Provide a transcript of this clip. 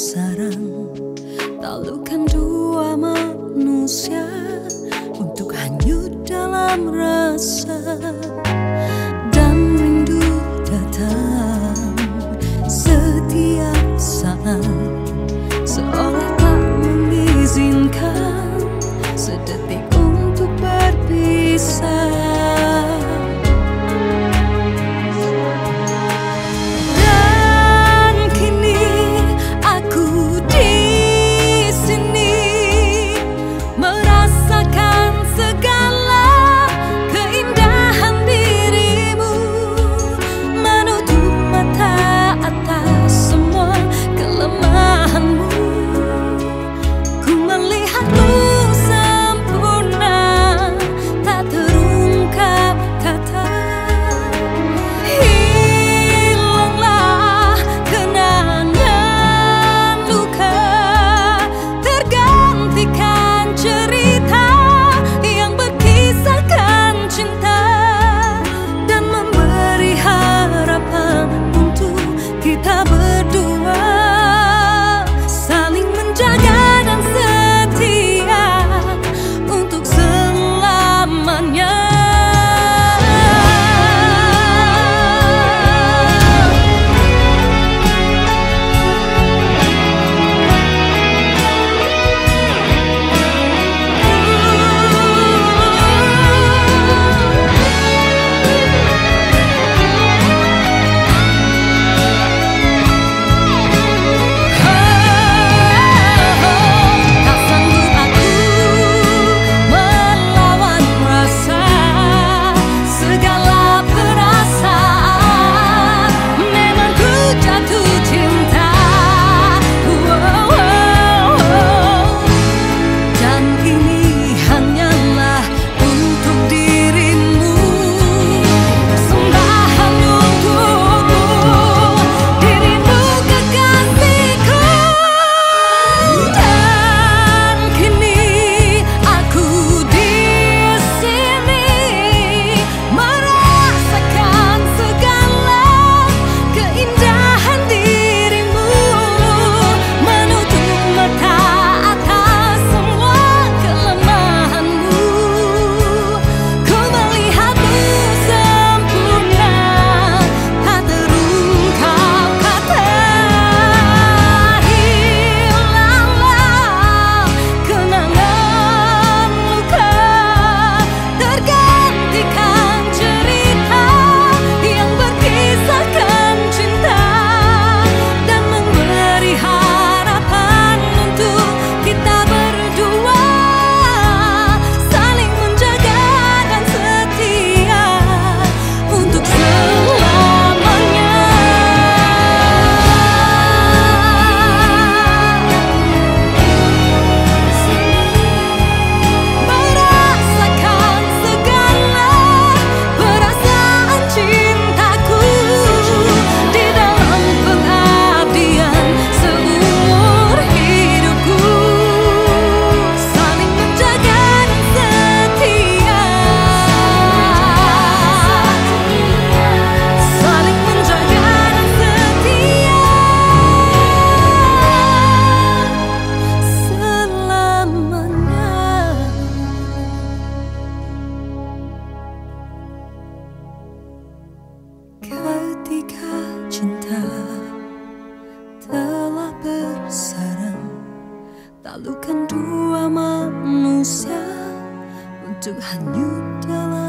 sarang. Talukan dua manusia Untuk hanyut dalam rasa. because lalu kan dua manusia Untuk hanyut dalam